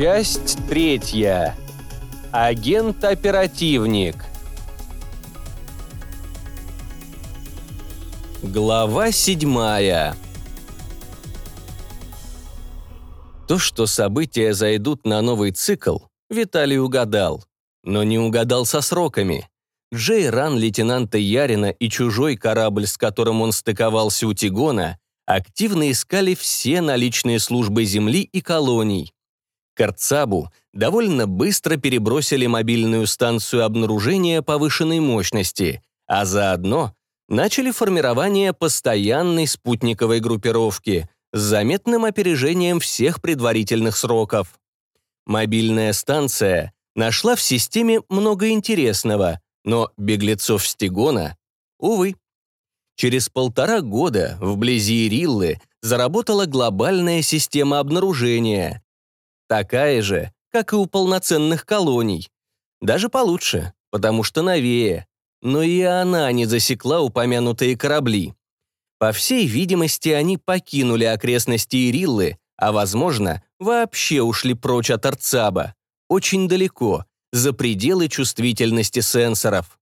Часть третья. Агент-оперативник. Глава седьмая. То, что события зайдут на новый цикл, Виталий угадал. Но не угадал со сроками. Джей Ран лейтенанта Ярина и чужой корабль, с которым он стыковался у Тигона, активно искали все наличные службы Земли и колоний. К Арцабу довольно быстро перебросили мобильную станцию обнаружения повышенной мощности, а заодно начали формирование постоянной спутниковой группировки с заметным опережением всех предварительных сроков. Мобильная станция нашла в системе много интересного, но беглецов Стегона, увы. Через полтора года вблизи Ириллы заработала глобальная система обнаружения. Такая же, как и у полноценных колоний. Даже получше, потому что новее. Но и она не засекла упомянутые корабли. По всей видимости, они покинули окрестности Ириллы, а, возможно, вообще ушли прочь от Арцаба. Очень далеко, за пределы чувствительности сенсоров.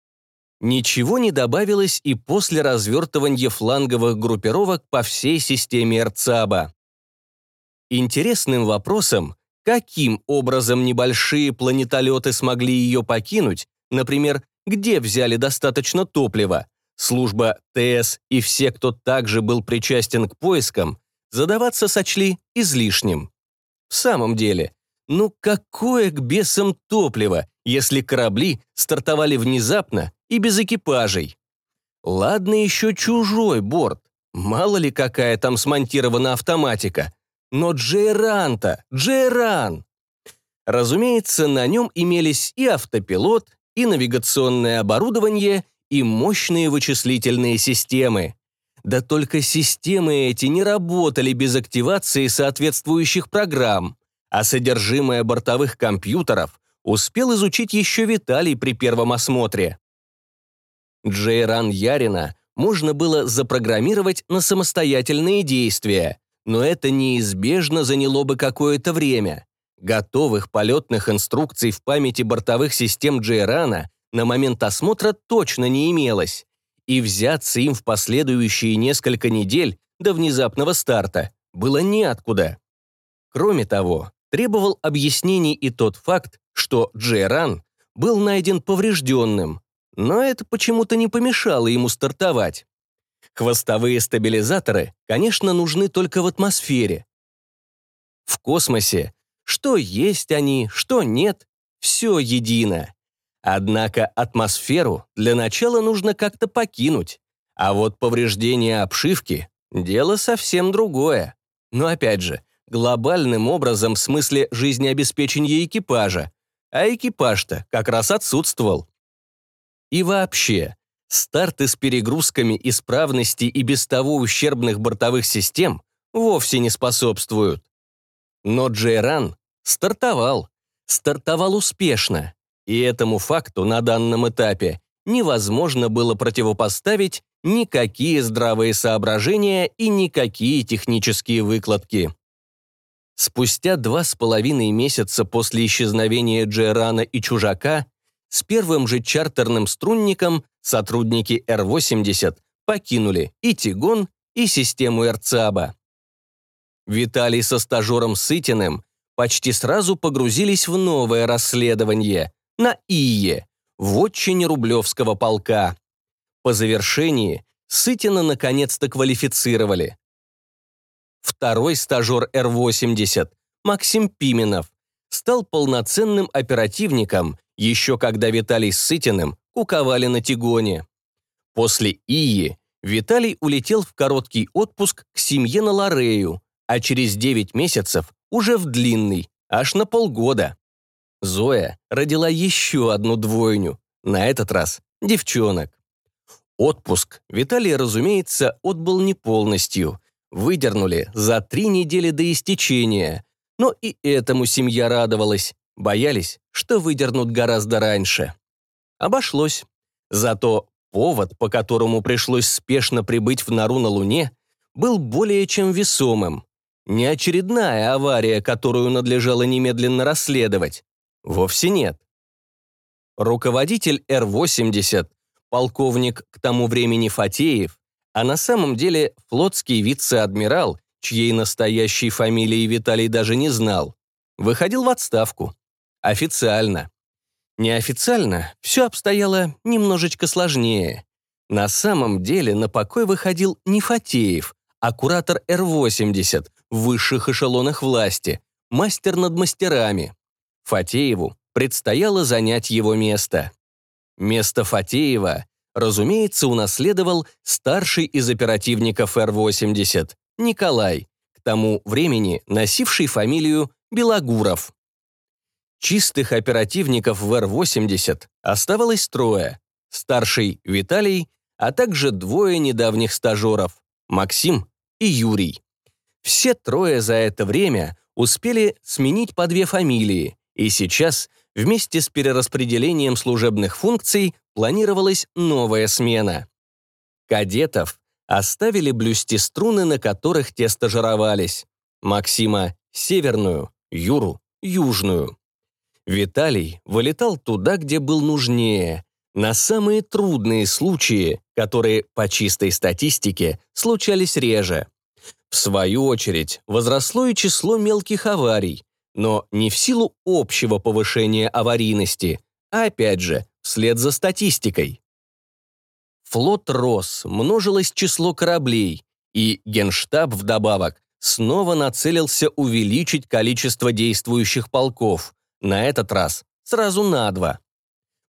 Ничего не добавилось и после развертывания фланговых группировок по всей системе Эрцаба. Интересным вопросом, каким образом небольшие планетолеты смогли ее покинуть, например, где взяли достаточно топлива, служба ТС и все, кто также был причастен к поискам, задаваться сочли излишним. В самом деле, ну какое к бесам топливо, если корабли стартовали внезапно и без экипажей? Ладно еще чужой борт, мало ли какая там смонтирована автоматика. Но Джейран-то, Джейран! Разумеется, на нем имелись и автопилот, и навигационное оборудование, и мощные вычислительные системы. Да только системы эти не работали без активации соответствующих программ а содержимое бортовых компьютеров успел изучить еще Виталий при первом осмотре. Джейран Ярина можно было запрограммировать на самостоятельные действия, но это неизбежно заняло бы какое-то время. Готовых полетных инструкций в памяти бортовых систем Джейрана на момент осмотра точно не имелось, и взяться им в последующие несколько недель до внезапного старта было неоткуда. Кроме того, требовал объяснений и тот факт, что Джейран был найден поврежденным, но это почему-то не помешало ему стартовать. Хвостовые стабилизаторы, конечно, нужны только в атмосфере. В космосе что есть они, что нет, все едино. Однако атмосферу для начала нужно как-то покинуть, а вот повреждение обшивки – дело совсем другое. Но опять же, глобальным образом в смысле жизнеобеспечения экипажа, а экипаж-то как раз отсутствовал. И вообще, старты с перегрузками исправности и без того ущербных бортовых систем вовсе не способствуют. Но Джейран стартовал, стартовал успешно, и этому факту на данном этапе невозможно было противопоставить никакие здравые соображения и никакие технические выкладки. Спустя два с половиной месяца после исчезновения Джерана и Чужака с первым же чартерным струнником сотрудники Р-80 покинули и Тигон, и систему Эрцаба. Виталий со стажером Сытиным почти сразу погрузились в новое расследование на ИЕ, в отчине Рублевского полка. По завершении Сытина наконец-то квалифицировали. Второй стажер Р-80, Максим Пименов, стал полноценным оперативником, еще когда Виталий Сытиным куковали на Тигоне. После ИИ Виталий улетел в короткий отпуск к семье на Ларею, а через 9 месяцев уже в длинный, аж на полгода. Зоя родила еще одну двойню, на этот раз девчонок. Отпуск Виталий, разумеется, отбыл не полностью выдернули за три недели до истечения. Но и этому семья радовалась. Боялись, что выдернут гораздо раньше. Обошлось. Зато повод, по которому пришлось спешно прибыть в нору на Луне, был более чем весомым. не очередная авария, которую надлежало немедленно расследовать. Вовсе нет. Руководитель Р-80, полковник к тому времени Фатеев, а на самом деле флотский вице-адмирал, чьей настоящей фамилии Виталий даже не знал, выходил в отставку. Официально. Неофициально все обстояло немножечко сложнее. На самом деле на покой выходил не Фатеев, а куратор Р-80 в высших эшелонах власти, мастер над мастерами. Фатееву предстояло занять его место. Место Фатеева, разумеется, унаследовал старший из оперативников Р-80, Николай, к тому времени носивший фамилию Белогуров. Чистых оперативников в Р-80 оставалось трое. Старший – Виталий, а также двое недавних стажеров – Максим и Юрий. Все трое за это время успели сменить по две фамилии, и сейчас, вместе с перераспределением служебных функций, планировалась новая смена. Кадетов оставили блюсти струны, на которых те стажировались. Максима — северную, Юру — южную. Виталий вылетал туда, где был нужнее, на самые трудные случаи, которые, по чистой статистике, случались реже. В свою очередь, возросло и число мелких аварий, но не в силу общего повышения аварийности, а опять же, вслед за статистикой. Флот рос, множилось число кораблей, и Генштаб вдобавок снова нацелился увеличить количество действующих полков, на этот раз сразу на два.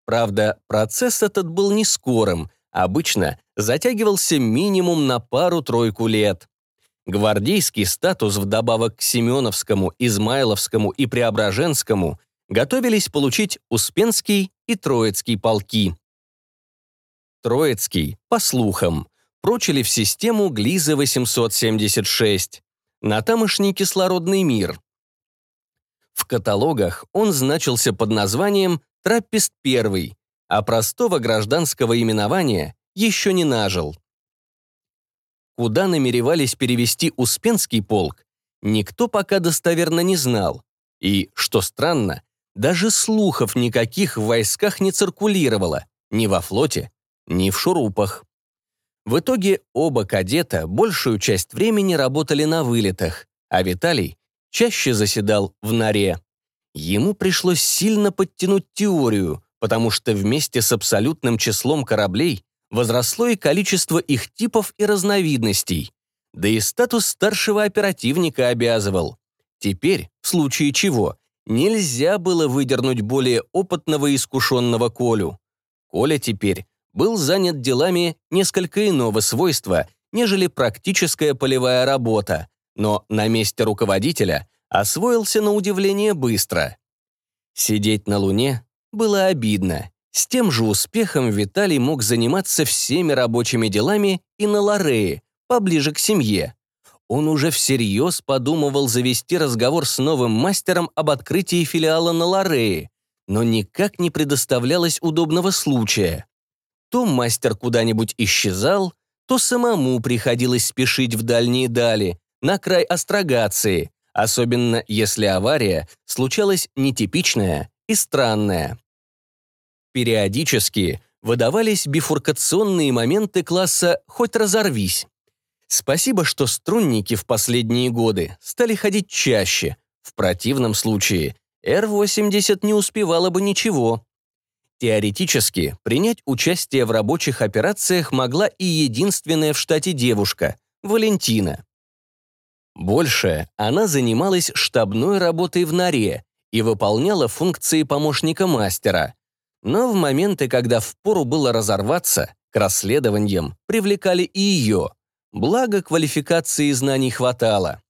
Правда, процесс этот был не скорым, обычно затягивался минимум на пару-тройку лет. Гвардейский статус вдобавок к Семеновскому, Измайловскому и Преображенскому готовились получить Успенский и Троицкий полки. Троицкий, по слухам, прочили в систему Глиза-876, на тамошний кислородный мир. В каталогах он значился под названием «Траппист-1», а простого гражданского именования еще не нажил. Куда намеревались перевести Успенский полк, никто пока достоверно не знал. И, что странно, даже слухов никаких в войсках не циркулировало, ни во флоте, ни в шурупах. В итоге оба кадета большую часть времени работали на вылетах, а Виталий чаще заседал в норе. Ему пришлось сильно подтянуть теорию, потому что вместе с абсолютным числом кораблей возросло и количество их типов и разновидностей. Да и статус старшего оперативника обязывал. Теперь, в случае чего, нельзя было выдернуть более опытного и искушенного Колю. Коля теперь был занят делами несколько иного свойства, нежели практическая полевая работа, но на месте руководителя освоился на удивление быстро. Сидеть на Луне было обидно. С тем же успехом Виталий мог заниматься всеми рабочими делами и на Лорее, поближе к семье. Он уже всерьез подумывал завести разговор с новым мастером об открытии филиала на Лорее, но никак не предоставлялось удобного случая. То мастер куда-нибудь исчезал, то самому приходилось спешить в дальние дали, на край астрогации, особенно если авария случалась нетипичная и странная. Периодически выдавались бифуркационные моменты класса «хоть разорвись». Спасибо, что струнники в последние годы стали ходить чаще. В противном случае Р-80 не успевала бы ничего. Теоретически, принять участие в рабочих операциях могла и единственная в штате девушка – Валентина. Больше она занималась штабной работой в норе и выполняла функции помощника мастера. Но в моменты, когда впору было разорваться, к расследованиям привлекали и ее, благо квалификации и знаний хватало.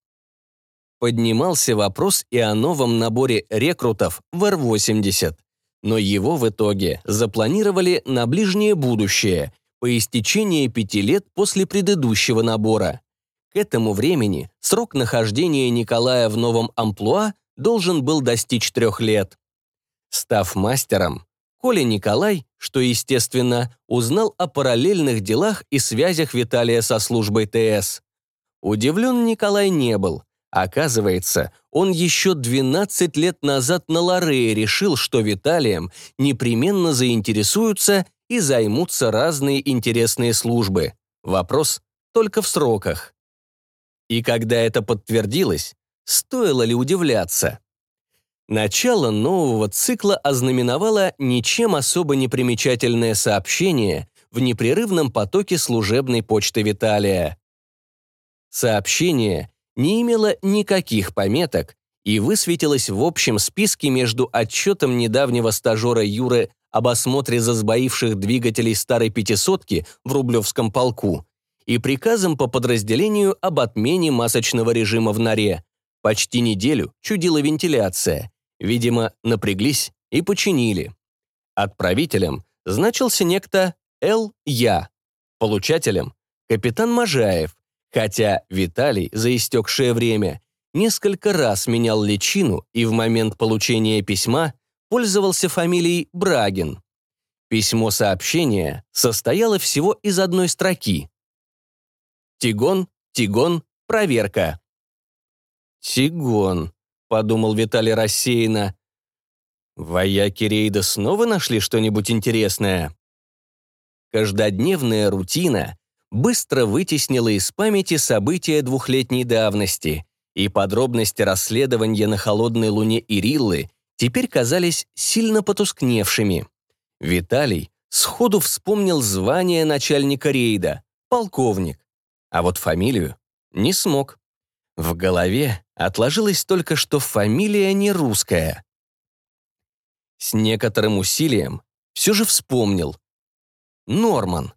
Поднимался вопрос и о новом наборе рекрутов в Р-80, но его в итоге запланировали на ближнее будущее, по истечении пяти лет после предыдущего набора. Этому времени срок нахождения Николая в новом амплуа должен был достичь трех лет. Став мастером, Коля Николай, что естественно, узнал о параллельных делах и связях Виталия со службой ТС. Удивлен Николай не был, Оказывается, он еще 12 лет назад на Лорее решил, что Виталием непременно заинтересуются и займутся разные интересные службы. Вопрос только в сроках. И когда это подтвердилось, стоило ли удивляться? Начало нового цикла ознаменовало ничем особо непримечательное сообщение в непрерывном потоке служебной почты Виталия. Сообщение не имело никаких пометок и высветилось в общем списке между отчетом недавнего стажера Юры об осмотре засбоивших двигателей старой пятисотки в Рублевском полку и приказом по подразделению об отмене масочного режима в норе. Почти неделю чудила вентиляция. Видимо, напряглись и починили. Отправителем значился некто Л. Я. Получателем – капитан Можаев, хотя Виталий за истекшее время несколько раз менял личину и в момент получения письма пользовался фамилией Брагин. Письмо сообщения состояло всего из одной строки. «Тигон, Тигон, проверка». «Тигон», — подумал Виталий рассеянно. «Вояки рейда снова нашли что-нибудь интересное?» Каждодневная рутина быстро вытеснила из памяти события двухлетней давности, и подробности расследования на холодной луне Ириллы теперь казались сильно потускневшими. Виталий сходу вспомнил звание начальника рейда — полковник, а вот фамилию не смог. В голове отложилось только, что фамилия не русская. С некоторым усилием все же вспомнил. Норман.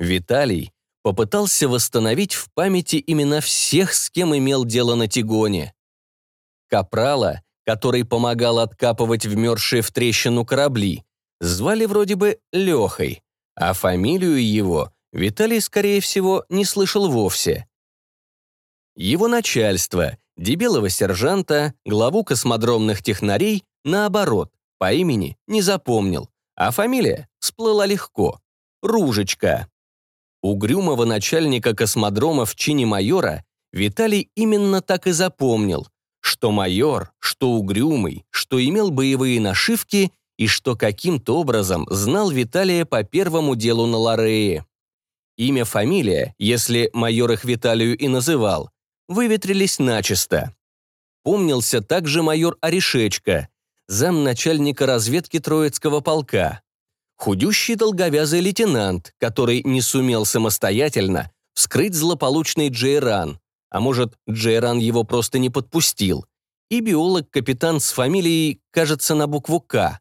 Виталий попытался восстановить в памяти имена всех, с кем имел дело на Тигоне. Капрала, который помогал откапывать вмерзшие в трещину корабли, звали вроде бы Лехой, а фамилию его Виталий, скорее всего, не слышал вовсе. Его начальство, дебелого сержанта, главу космодромных технарей, наоборот, по имени не запомнил, а фамилия всплыла легко — Ружечка. Угрюмого начальника космодрома в чине майора Виталий именно так и запомнил, что майор, что угрюмый, что имел боевые нашивки и что каким-то образом знал Виталия по первому делу на Лорее. Имя, фамилия, если майор их Виталию и называл, выветрились начисто. Помнился также майор Орешечка, замначальника разведки Троицкого полка худющий долговязый лейтенант, который не сумел самостоятельно вскрыть злополучный Джейран, а может, Джейран его просто не подпустил, и биолог-капитан с фамилией, кажется, на букву «К».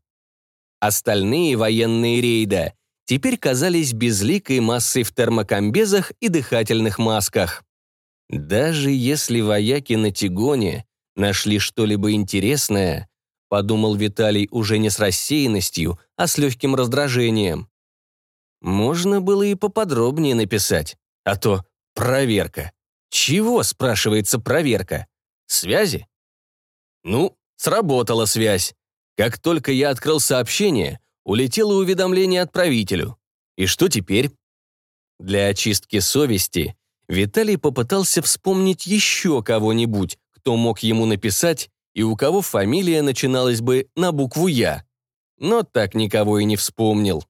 Остальные военные рейда теперь казались безликой массой в термокомбезах и дыхательных масках. Даже если вояки на Тигоне нашли что-либо интересное, подумал Виталий уже не с рассеянностью, а с легким раздражением. Можно было и поподробнее написать, а то проверка. Чего, спрашивается, проверка? Связи? Ну, сработала связь. Как только я открыл сообщение, улетело уведомление отправителю. И что теперь? Для очистки совести Виталий попытался вспомнить еще кого-нибудь, кто мог ему написать и у кого фамилия начиналась бы на букву «Я». Но так никого и не вспомнил.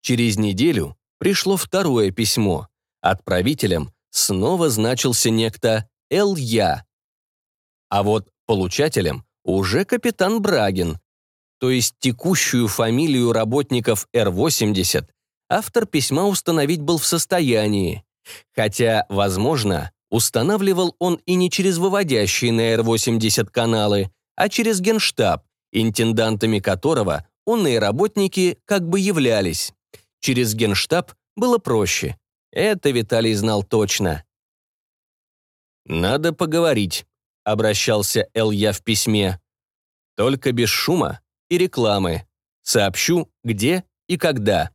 Через неделю пришло второе письмо. Отправителем снова значился некто Л. Я. А вот получателем уже капитан Брагин, то есть текущую фамилию работников Р-80, автор письма установить был в состоянии. Хотя, возможно, Устанавливал он и не через выводящие на Р-80 каналы, а через генштаб, интендантами которого онные работники как бы являлись. Через генштаб было проще. Это Виталий знал точно. «Надо поговорить», — обращался Эл-Я в письме. «Только без шума и рекламы. Сообщу, где и когда».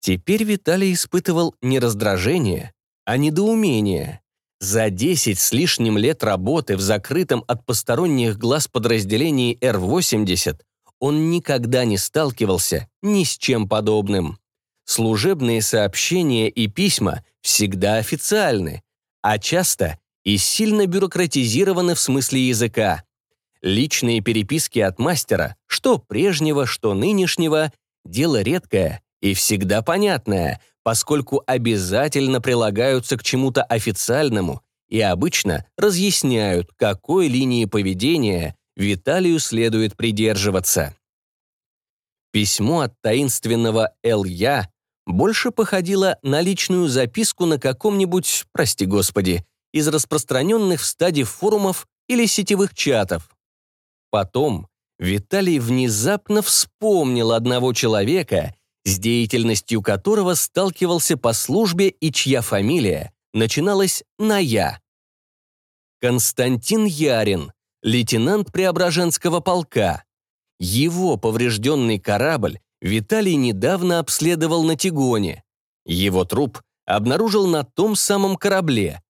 Теперь Виталий испытывал не раздражение, а недоумение. За 10 с лишним лет работы в закрытом от посторонних глаз подразделении Р-80 он никогда не сталкивался ни с чем подобным. Служебные сообщения и письма всегда официальны, а часто и сильно бюрократизированы в смысле языка. Личные переписки от мастера, что прежнего, что нынешнего, дело редкое и всегда понятное, поскольку обязательно прилагаются к чему-то официальному и обычно разъясняют, какой линии поведения Виталию следует придерживаться. Письмо от таинственного Эл-Я больше походило на личную записку на каком-нибудь, прости господи, из распространенных в стаде форумов или сетевых чатов. Потом Виталий внезапно вспомнил одного человека, с деятельностью которого сталкивался по службе и чья фамилия начиналась на «Я». Константин Ярин, лейтенант Преображенского полка. Его поврежденный корабль Виталий недавно обследовал на Тигоне. Его труп обнаружил на том самом корабле.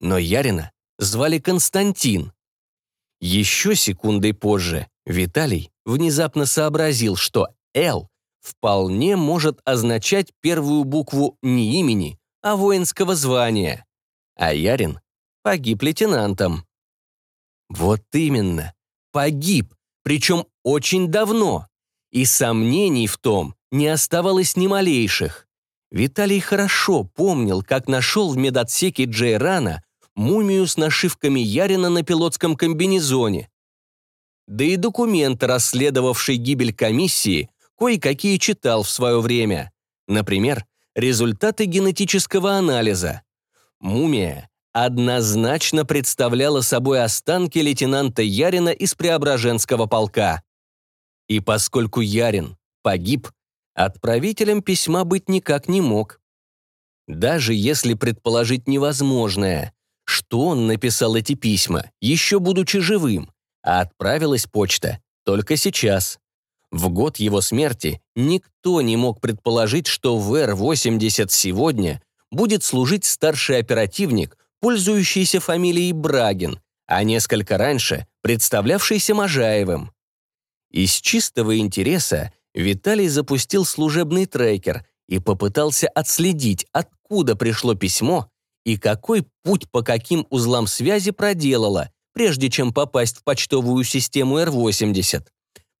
Но Ярина звали Константин. Еще секундой позже Виталий внезапно сообразил, что «Л» вполне может означать первую букву не имени, а воинского звания. А Ярин погиб лейтенантом. Вот именно, погиб, причем очень давно. И сомнений в том не оставалось ни малейших. Виталий хорошо помнил, как нашел в медотсеке Джейрана мумию с нашивками Ярина на пилотском комбинезоне. Да и документы, расследовавшие гибель комиссии, кое-какие читал в свое время. Например, результаты генетического анализа. Мумия однозначно представляла собой останки лейтенанта Ярина из Преображенского полка. И поскольку Ярин погиб, отправителем письма быть никак не мог. Даже если предположить невозможное, что он написал эти письма, еще будучи живым, а отправилась почта только сейчас. В год его смерти никто не мог предположить, что в Р-80 сегодня будет служить старший оперативник, пользующийся фамилией Брагин, а несколько раньше представлявшийся Можаевым. Из чистого интереса Виталий запустил служебный трекер и попытался отследить, откуда пришло письмо и какой путь по каким узлам связи проделала, прежде чем попасть в почтовую систему Р-80.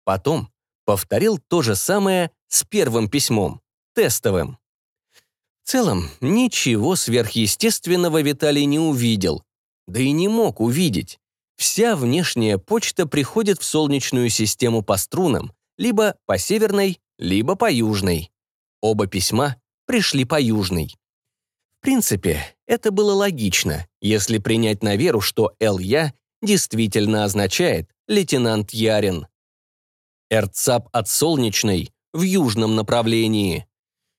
Потом повторил то же самое с первым письмом, тестовым. В целом, ничего сверхъестественного Виталий не увидел, да и не мог увидеть. Вся внешняя почта приходит в Солнечную систему по струнам, либо по северной, либо по южной. Оба письма пришли по южной. Принципе, это было логично, если принять на веру, что «Эл-Я» действительно означает «лейтенант Ярин». Эрцап от Солнечной в южном направлении.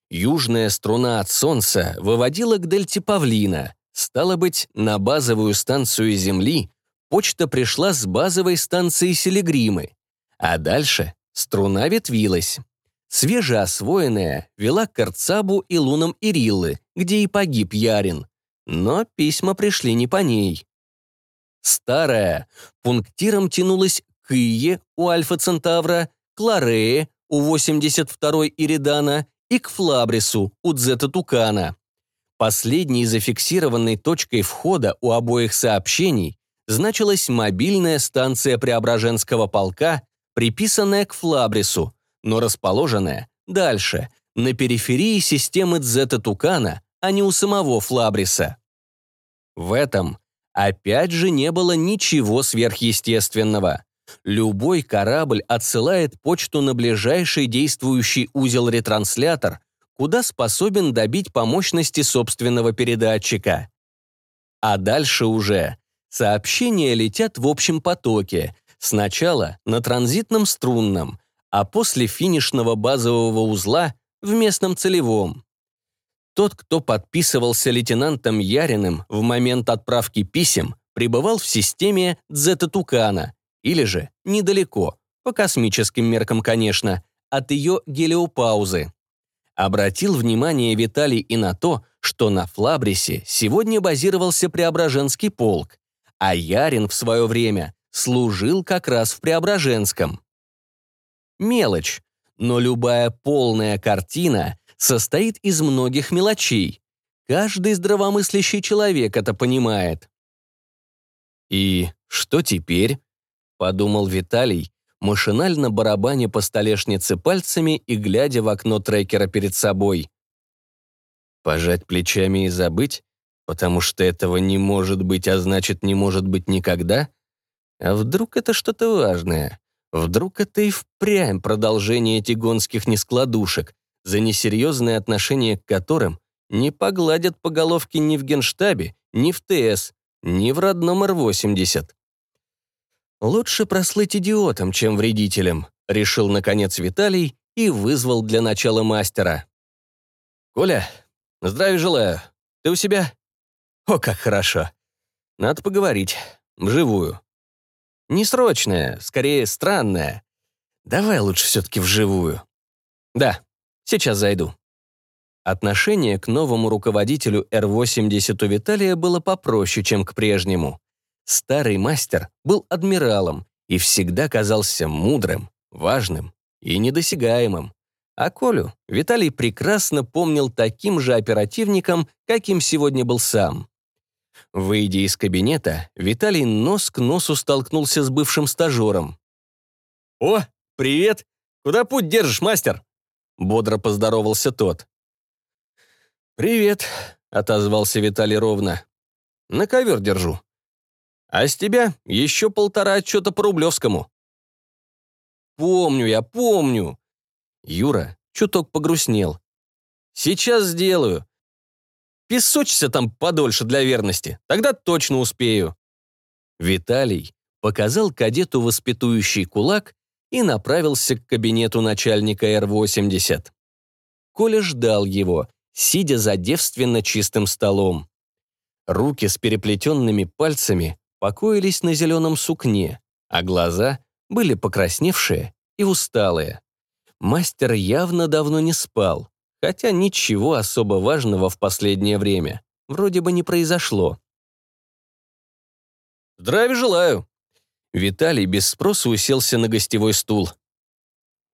Южная струна от Солнца выводила к дельте Павлина. Стало быть, на базовую станцию Земли почта пришла с базовой станции Селегримы, а дальше струна ветвилась. Свежеосвоенная вела к Арцабу и лунам Ириллы, где и погиб Ярин. Но письма пришли не по ней. Старая пунктиром тянулась к Ие у Альфа Центавра, к Ларее у 82-й Иридана и к Флабрису у Дзета Тукана. Последней зафиксированной точкой входа у обоих сообщений значилась мобильная станция Преображенского полка, приписанная к Флабрису, но расположенная дальше, на периферии системы Дзета Тукана, а не у самого Флабриса. В этом опять же не было ничего сверхъестественного. Любой корабль отсылает почту на ближайший действующий узел-ретранслятор, куда способен добить по мощности собственного передатчика. А дальше уже Сообщения летят в общем потоке, сначала на транзитном струнном, а после финишного базового узла в местном целевом. Тот, кто подписывался лейтенантом Яриным в момент отправки писем, пребывал в системе Дзета-Тукана, или же недалеко, по космическим меркам, конечно, от ее гелиопаузы. Обратил внимание Виталий и на то, что на Флабрисе сегодня базировался Преображенский полк, а Ярин в свое время служил как раз в Преображенском. Мелочь, но любая полная картина состоит из многих мелочей. Каждый здравомыслящий человек это понимает. И что теперь? Подумал Виталий, машинально барабаня по столешнице пальцами и глядя в окно трекера перед собой. Пожать плечами и забыть? Потому что этого не может быть, а значит, не может быть никогда? А вдруг это что-то важное? Вдруг это и впрямь продолжение тигонских нескладушек, за несерьезное отношение к которым не погладят по головке ни в Генштабе, ни в ТС, ни в родном Р-80. Лучше прослыть идиотом, чем вредителем, решил, наконец, Виталий и вызвал для начала мастера. «Коля, здравия желаю. Ты у себя?» «О, как хорошо. Надо поговорить. Вживую. Не срочное, скорее странное. Давай лучше все-таки вживую. Да, сейчас зайду». Отношение к новому руководителю Р-80 у Виталия было попроще, чем к прежнему. Старый мастер был адмиралом и всегда казался мудрым, важным и недосягаемым. А Колю Виталий прекрасно помнил таким же оперативником, каким сегодня был сам. Выйдя из кабинета, Виталий нос к носу столкнулся с бывшим стажером. «О, привет! Куда путь держишь, мастер?» Бодро поздоровался тот. «Привет», — отозвался Виталий ровно. «На ковер держу. А с тебя еще полтора отчета по Рублевскому». «Помню я, помню». Юра чуток погрустнел. «Сейчас сделаю. Песочься там подольше для верности, тогда точно успею». Виталий показал кадету воспитующий кулак и направился к кабинету начальника Р-80. Коля ждал его, сидя за девственно чистым столом. Руки с переплетенными пальцами покоились на зеленом сукне, а глаза были покрасневшие и усталые. Мастер явно давно не спал, хотя ничего особо важного в последнее время вроде бы не произошло. «Здравия желаю!» Виталий без спроса уселся на гостевой стул.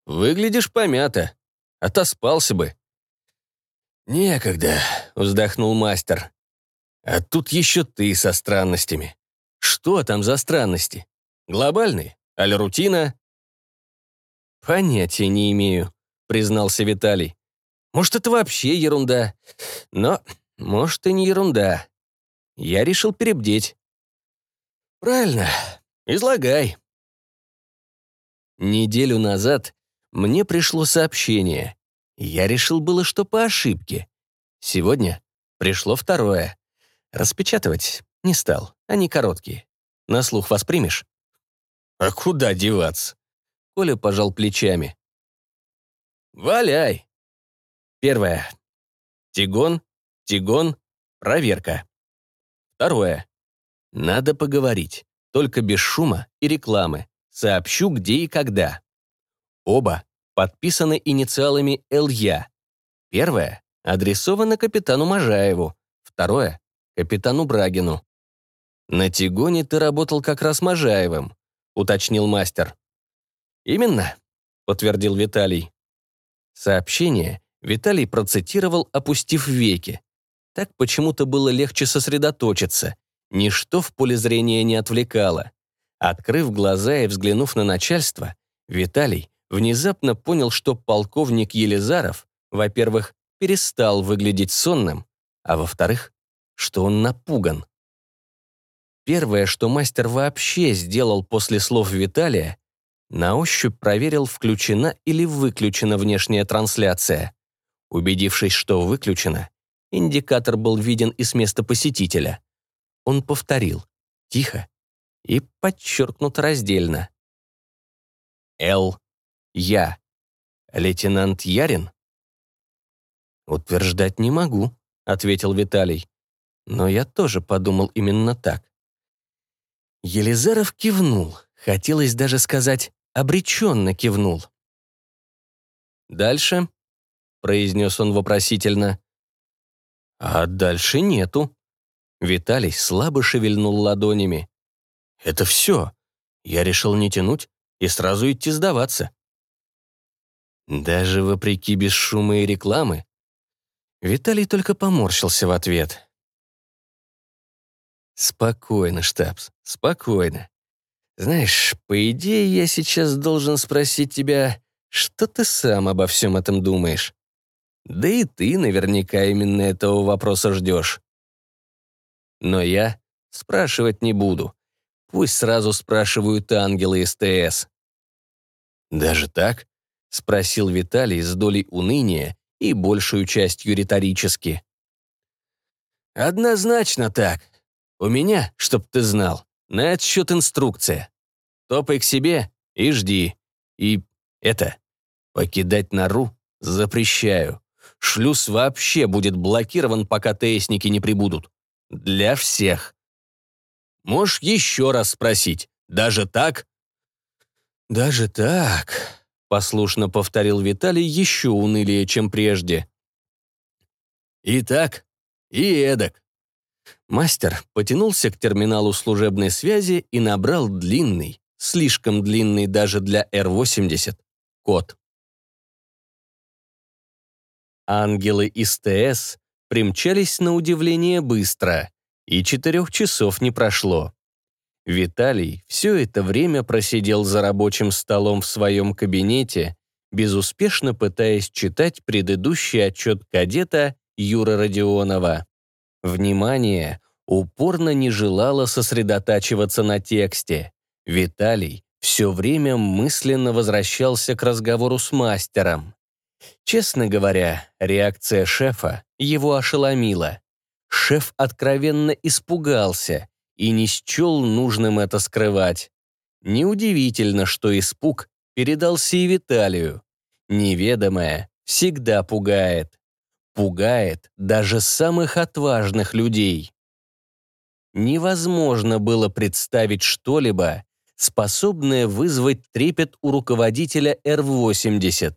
«Выглядишь помято. Отоспался бы. «Некогда», — вздохнул мастер. «А тут еще ты со странностями. Что там за странности? Глобальные? Аль рутина?» «Понятия не имею», — признался Виталий. «Может, это вообще ерунда. Но, может, и не ерунда. Я решил перебдеть». «Правильно. Излагай». Неделю назад мне пришло сообщение. Я решил было, что по ошибке. Сегодня пришло второе. Распечатывать не стал, они короткие. На слух воспримешь? А куда деваться? Коля пожал плечами. Валяй. Первое. Тигон, Тигон, проверка. Второе. Надо поговорить, только без шума и рекламы. Сообщу, где и когда. Оба подписаны инициалами «ЛЯ». Первое адресовано капитану Можаеву, второе — капитану Брагину. «На Тигоне ты работал как раз Можаевым», — уточнил мастер. «Именно», — подтвердил Виталий. Сообщение Виталий процитировал, опустив веки. Так почему-то было легче сосредоточиться. Ничто в поле зрения не отвлекало. Открыв глаза и взглянув на начальство, Виталий внезапно понял, что полковник Елизаров, во-первых, перестал выглядеть сонным, а во-вторых, что он напуган. Первое, что мастер вообще сделал после слов Виталия, на ощупь проверил, включена или выключена внешняя трансляция. Убедившись, что выключена, индикатор был виден и с места посетителя. Он повторил, тихо и подчеркнуто раздельно. «Л я. Лейтенант Ярин? Утверждать не могу, ответил Виталий. Но я тоже подумал именно так. Елизаров кивнул. Хотелось даже сказать, обреченно кивнул. «Дальше?» — произнес он вопросительно. «А дальше нету». Виталий слабо шевельнул ладонями. «Это все. Я решил не тянуть и сразу идти сдаваться. Даже вопреки без шума и рекламы? Виталий только поморщился в ответ. Спокойно, штабс, спокойно. Знаешь, по идее, я сейчас должен спросить тебя, что ты сам обо всем этом думаешь? Да и ты наверняка именно этого вопроса ждешь. Но я спрашивать не буду. Пусть сразу спрашивают ангелы СТС. «Даже так?» — спросил Виталий с долей уныния и большую частью риторически. «Однозначно так. У меня, чтоб ты знал, на этот счет инструкция. Топай к себе и жди. И это, покидать нору запрещаю. Шлюз вообще будет блокирован, пока ТСники не прибудут. Для всех. Можешь еще раз спросить. Даже так? Даже так, послушно повторил Виталий еще унылее, чем прежде. И так, и эдак. Мастер потянулся к терминалу служебной связи и набрал длинный, слишком длинный даже для R80, код. Ангелы из ТС примчались на удивление быстро, и четырех часов не прошло. Виталий все это время просидел за рабочим столом в своем кабинете, безуспешно пытаясь читать предыдущий отчет кадета Юра Родионова. Внимание упорно не желало сосредотачиваться на тексте. Виталий все время мысленно возвращался к разговору с мастером. Честно говоря, реакция шефа его ошеломила. Шеф откровенно испугался и не счел нужным это скрывать. Неудивительно, что испуг передался и Виталию. Неведомое всегда пугает. Пугает даже самых отважных людей. Невозможно было представить что-либо, способное вызвать трепет у руководителя Р-80.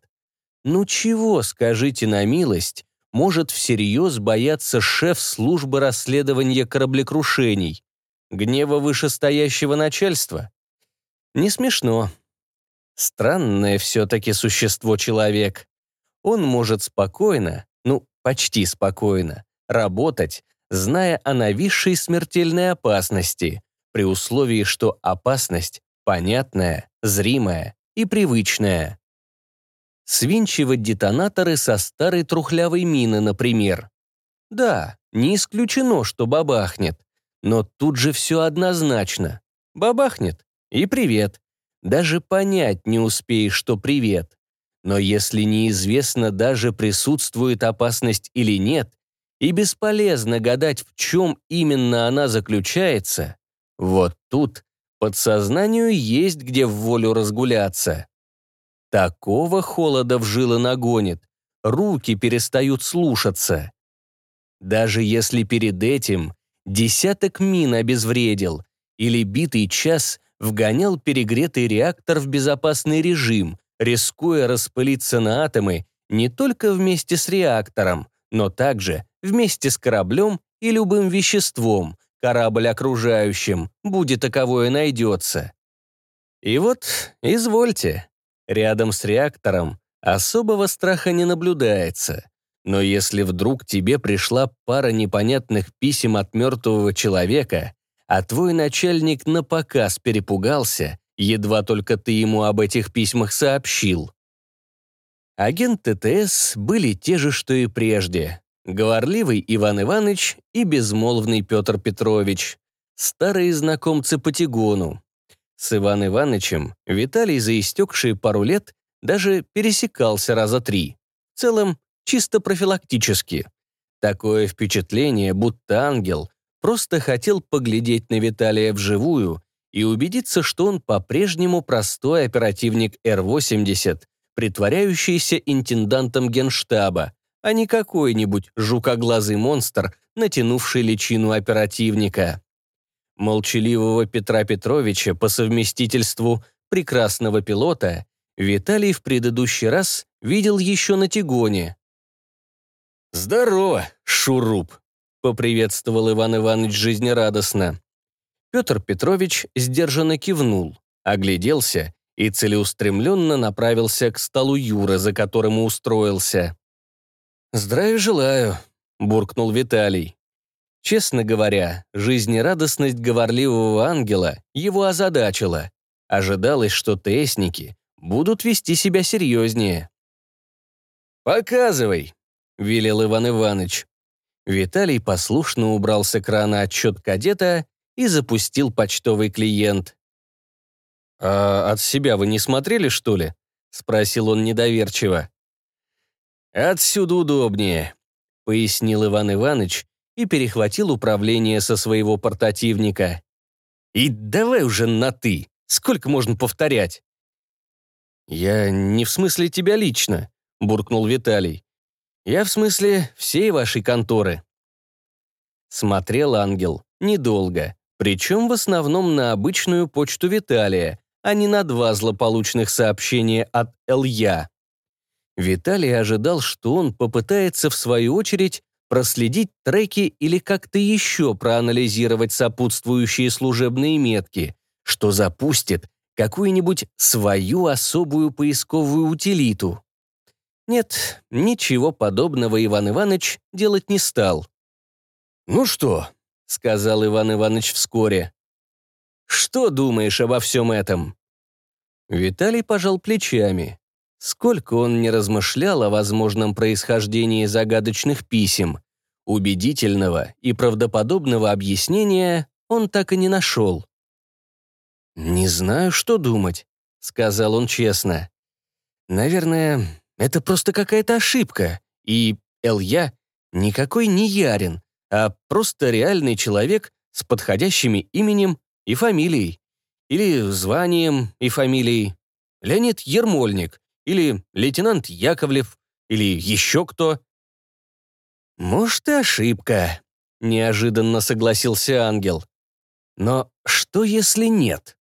Ну чего, скажите на милость, может всерьез бояться шеф службы расследования кораблекрушений? Гнева вышестоящего начальства? Не смешно. Странное все-таки существо человек. Он может спокойно, ну, почти спокойно, работать, зная о нависшей смертельной опасности, при условии, что опасность понятная, зримая и привычная свинчивать детонаторы со старой трухлявой мины, например. Да, не исключено, что бабахнет, но тут же все однозначно. Бабахнет и привет. Даже понять не успеешь, что привет. Но если неизвестно даже присутствует опасность или нет, и бесполезно гадать, в чем именно она заключается, вот тут подсознанию есть где в волю разгуляться. Такого холода в жилы нагонит, руки перестают слушаться. Даже если перед этим десяток мин обезвредил или битый час вгонял перегретый реактор в безопасный режим, рискуя распылиться на атомы не только вместе с реактором, но также вместе с кораблем и любым веществом, корабль окружающим, будет таковое найдется. И вот, извольте, Рядом с реактором особого страха не наблюдается. Но если вдруг тебе пришла пара непонятных писем от мертвого человека, а твой начальник напоказ перепугался, едва только ты ему об этих письмах сообщил. Агент ТТС были те же, что и прежде. Говорливый Иван Иванович и безмолвный Петр Петрович. Старые знакомцы по Тигону. С Иван Ивановичем Виталий за истекшие пару лет даже пересекался раза три. В целом, чисто профилактически. Такое впечатление, будто ангел просто хотел поглядеть на Виталия вживую и убедиться, что он по-прежнему простой оперативник Р-80, притворяющийся интендантом генштаба, а не какой-нибудь жукоглазый монстр, натянувший личину оперативника. Молчаливого Петра Петровича по совместительству прекрасного пилота Виталий в предыдущий раз видел еще на Тигоне. «Здорово, шуруп!» — поприветствовал Иван Иванович жизнерадостно. Петр Петрович сдержанно кивнул, огляделся и целеустремленно направился к столу Юры, за которым устроился. «Здравия желаю», — буркнул Виталий. Честно говоря, жизнерадостность говорливого ангела его озадачила. Ожидалось, что ТСники будут вести себя серьезнее. «Показывай», — велел Иван Иванович. Виталий послушно убрал с экрана отчет кадета и запустил почтовый клиент. «А от себя вы не смотрели, что ли?» — спросил он недоверчиво. «Отсюда удобнее», — пояснил Иван Иванович и перехватил управление со своего портативника. «И давай уже на «ты». Сколько можно повторять?» «Я не в смысле тебя лично», — буркнул Виталий. «Я в смысле всей вашей конторы». Смотрел ангел недолго, причем в основном на обычную почту Виталия, а не на два злополучных сообщения от Илья. Виталий ожидал, что он попытается в свою очередь проследить треки или как-то еще проанализировать сопутствующие служебные метки, что запустит какую-нибудь свою особую поисковую утилиту. Нет, ничего подобного Иван Иванович делать не стал. «Ну что?» — сказал Иван Иванович вскоре. «Что думаешь обо всем этом?» Виталий пожал плечами. Сколько он не размышлял о возможном происхождении загадочных писем, убедительного и правдоподобного объяснения он так и не нашел. «Не знаю, что думать», — сказал он честно. «Наверное, это просто какая-то ошибка, и Элья никакой не Ярин, а просто реальный человек с подходящими именем и фамилией. Или званием и фамилией. Леонид Ермольник, или лейтенант Яковлев, или еще кто. «Может, и ошибка», — неожиданно согласился ангел. «Но что, если нет?»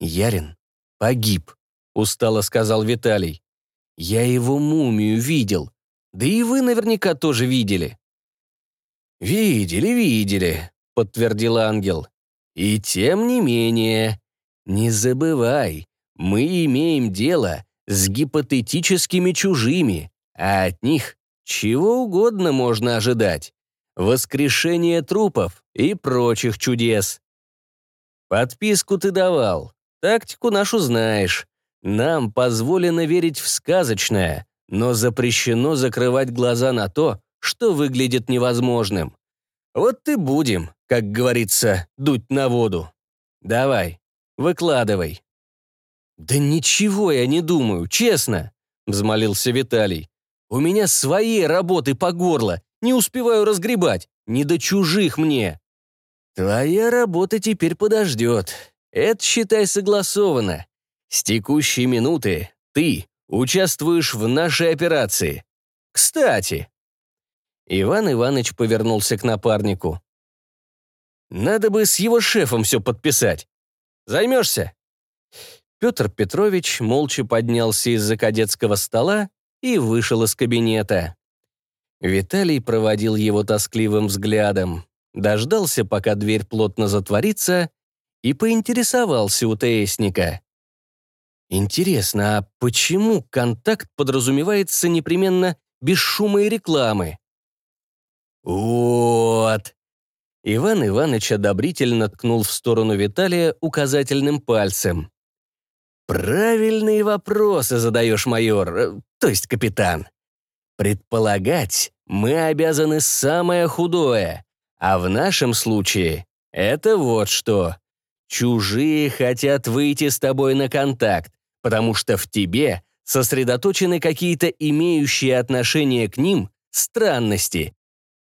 «Ярин погиб», — устало сказал Виталий. «Я его мумию видел. Да и вы наверняка тоже видели». «Видели, видели», — подтвердил ангел. «И тем не менее, не забывай, мы имеем дело с гипотетическими чужими, а от них чего угодно можно ожидать. Воскрешение трупов и прочих чудес. Подписку ты давал, тактику нашу знаешь. Нам позволено верить в сказочное, но запрещено закрывать глаза на то, что выглядит невозможным. Вот и будем, как говорится, дуть на воду. Давай, выкладывай. «Да ничего я не думаю, честно», — взмолился Виталий. «У меня своей работы по горло, не успеваю разгребать, не до чужих мне». «Твоя работа теперь подождет. Это, считай, согласовано. С текущей минуты ты участвуешь в нашей операции. Кстати...» Иван Иванович повернулся к напарнику. «Надо бы с его шефом все подписать. Займешься?» Петр Петрович молча поднялся из-за кадетского стола и вышел из кабинета. Виталий проводил его тоскливым взглядом, дождался, пока дверь плотно затворится, и поинтересовался у ТСника. Интересно, а почему контакт подразумевается непременно без шума и рекламы? Вот. Иван Иванович одобрительно ткнул в сторону Виталия указательным пальцем. «Правильные вопросы задаешь, майор, э, то есть капитан. Предполагать мы обязаны самое худое, а в нашем случае это вот что. Чужие хотят выйти с тобой на контакт, потому что в тебе сосредоточены какие-то имеющие отношение к ним странности,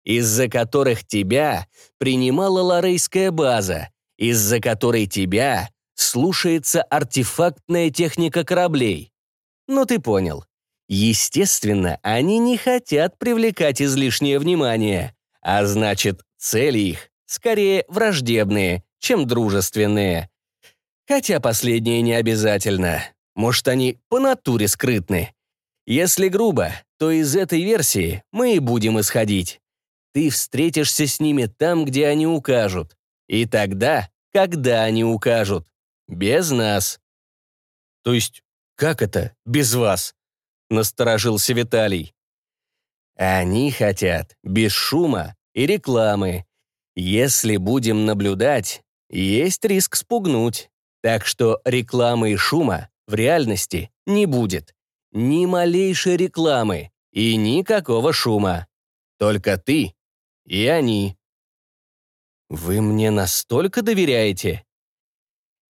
из-за которых тебя принимала ларейская база, из-за которой тебя слушается артефактная техника кораблей. Ну ты понял. Естественно, они не хотят привлекать излишнее внимание, а значит, цели их скорее враждебные, чем дружественные. Хотя последнее не обязательно. Может, они по натуре скрытны. Если грубо, то из этой версии мы и будем исходить. Ты встретишься с ними там, где они укажут. И тогда, когда они укажут. Без нас. То есть, как это, без вас? Насторожился Виталий. Они хотят без шума, и рекламы. Если будем наблюдать, есть риск спугнуть. Так что рекламы и шума в реальности не будет. Ни малейшей рекламы и никакого шума. Только ты и они. Вы мне настолько доверяете?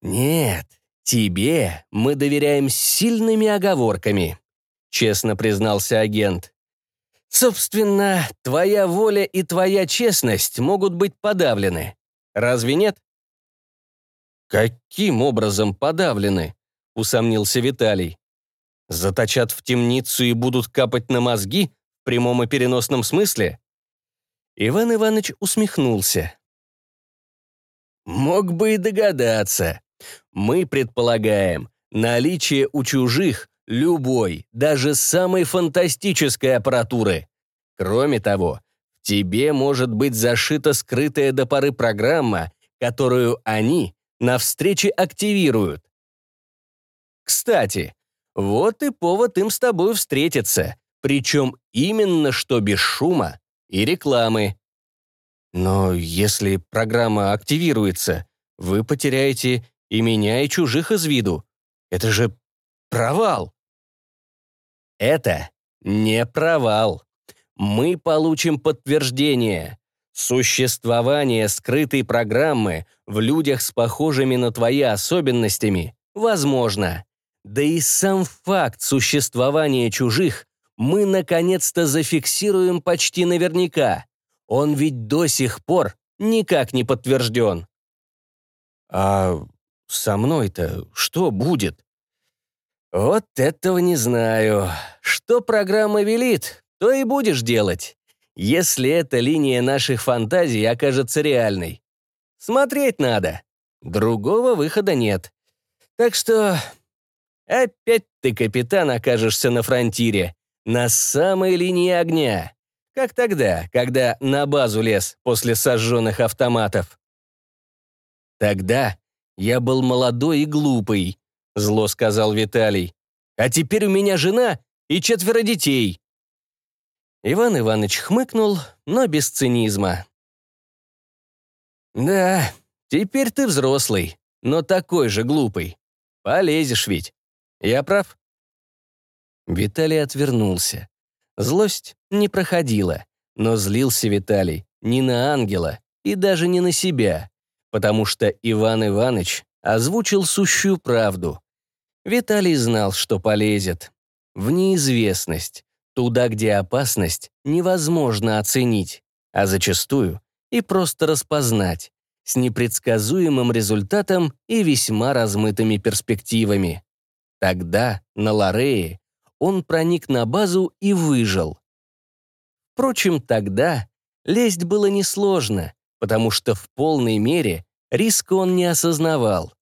Нет, тебе мы доверяем сильными оговорками, честно признался агент. Собственно, твоя воля и твоя честность могут быть подавлены. Разве нет? Каким образом подавлены? Усомнился Виталий. Заточат в темницу и будут капать на мозги в прямом и переносном смысле? Иван Иванович усмехнулся. Мог бы и догадаться. Мы предполагаем наличие у чужих любой, даже самой фантастической аппаратуры. Кроме того, в тебе может быть зашита скрытая до поры программа, которую они на встрече активируют. Кстати, вот и повод им с тобой встретиться, причем именно что без шума и рекламы. Но если программа активируется, вы потеряете и меня, и чужих из виду. Это же провал. Это не провал. Мы получим подтверждение. Существование скрытой программы в людях с похожими на твои особенностями возможно. Да и сам факт существования чужих мы наконец-то зафиксируем почти наверняка. Он ведь до сих пор никак не подтвержден. А со мной-то что будет? Вот этого не знаю. Что программа велит, то и будешь делать, если эта линия наших фантазий окажется реальной. Смотреть надо. Другого выхода нет. Так что опять ты, капитан, окажешься на фронтире, на самой линии огня. Как тогда, когда на базу лез после сожженных автоматов. Тогда я был молодой и глупый, зло сказал Виталий. А теперь у меня жена и четверо детей. Иван Иванович хмыкнул, но без цинизма. «Да, теперь ты взрослый, но такой же глупый. Полезешь ведь. Я прав?» Виталий отвернулся. Злость не проходила, но злился Виталий не на ангела и даже не на себя, потому что Иван Иванович озвучил сущую правду. Виталий знал, что полезет. В неизвестность, туда, где опасность невозможно оценить, а зачастую и просто распознать, с непредсказуемым результатом и весьма размытыми перспективами. Тогда, на Лорее, он проник на базу и выжил. Впрочем, тогда лезть было несложно, потому что в полной мере риска он не осознавал.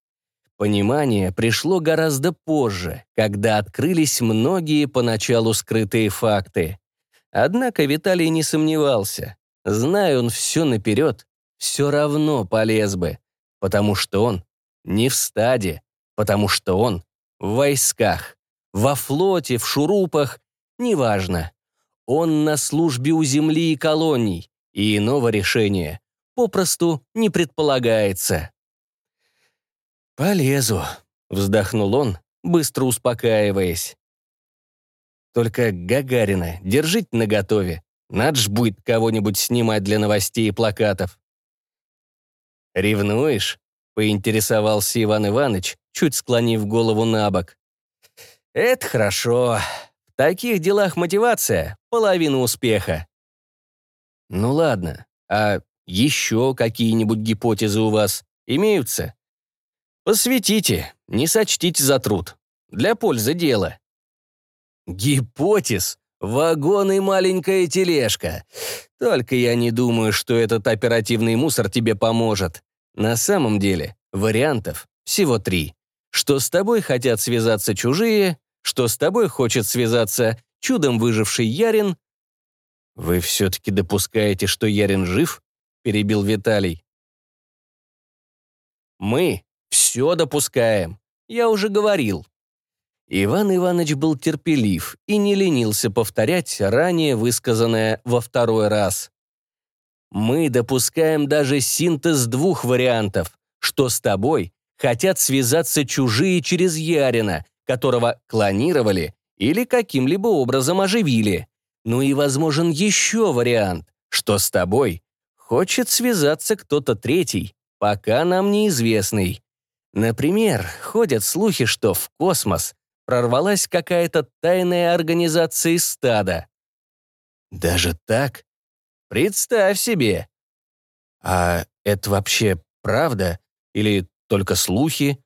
Понимание пришло гораздо позже, когда открылись многие поначалу скрытые факты. Однако Виталий не сомневался. Зная он все наперед, все равно полез бы, потому что он не в стаде, потому что он в войсках во флоте, в шурупах, неважно. Он на службе у земли и колоний, и иного решения попросту не предполагается. «Полезу», — вздохнул он, быстро успокаиваясь. «Только Гагарина держите наготове. Надо ж будет кого-нибудь снимать для новостей и плакатов». «Ревнуешь?» — поинтересовался Иван Иванович, чуть склонив голову на бок. Это хорошо. В таких делах мотивация — половина успеха. Ну ладно, а еще какие-нибудь гипотезы у вас имеются? Посвятите, не сочтите за труд. Для пользы дела. Гипотез? Вагон и маленькая тележка. Только я не думаю, что этот оперативный мусор тебе поможет. На самом деле, вариантов всего три. Что с тобой хотят связаться чужие, что с тобой хочет связаться чудом выживший Ярин. «Вы все-таки допускаете, что Ярин жив?» — перебил Виталий. «Мы все допускаем. Я уже говорил». Иван Иванович был терпелив и не ленился повторять ранее высказанное во второй раз. Мы допускаем даже синтез двух вариантов, что с тобой хотят связаться чужие через Ярина, которого клонировали или каким-либо образом оживили. Ну и возможен еще вариант, что с тобой хочет связаться кто-то третий, пока нам неизвестный. Например, ходят слухи, что в космос прорвалась какая-то тайная организация из стада. Даже так? Представь себе. А это вообще правда? Или только слухи?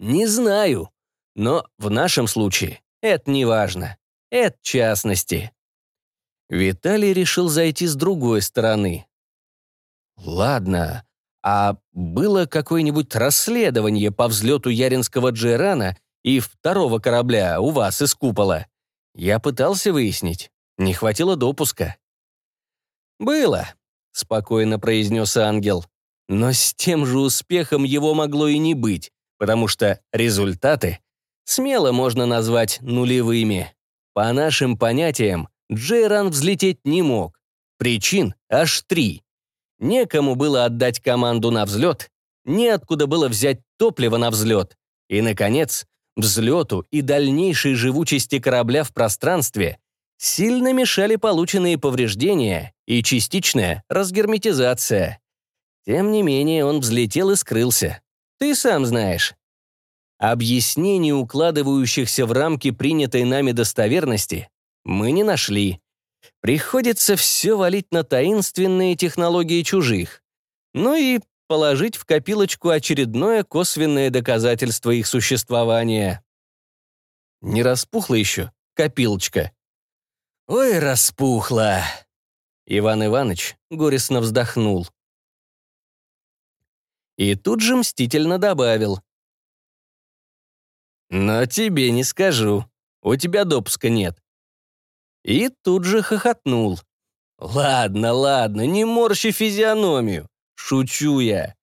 Не знаю. Но в нашем случае это не важно. Это частности. Виталий решил зайти с другой стороны. Ладно, а было какое-нибудь расследование по взлету Яринского Джерана и второго корабля у вас из купола? Я пытался выяснить. Не хватило допуска. «Было», — спокойно произнес ангел. Но с тем же успехом его могло и не быть, потому что результаты смело можно назвать нулевыми. По нашим понятиям, Джейран взлететь не мог. Причин аж три. Некому было отдать команду на взлет, неоткуда было взять топливо на взлет. И, наконец, взлету и дальнейшей живучести корабля в пространстве сильно мешали полученные повреждения и частичная разгерметизация. Тем не менее, он взлетел и скрылся. Ты сам знаешь. Объяснений, укладывающихся в рамки принятой нами достоверности, мы не нашли. Приходится все валить на таинственные технологии чужих. Ну и положить в копилочку очередное косвенное доказательство их существования. Не распухла еще копилочка? Ой, распухла. Иван Иванович горестно вздохнул. И тут же мстительно добавил. «Но тебе не скажу. У тебя допуска нет». И тут же хохотнул. «Ладно, ладно, не морщи физиономию. Шучу я».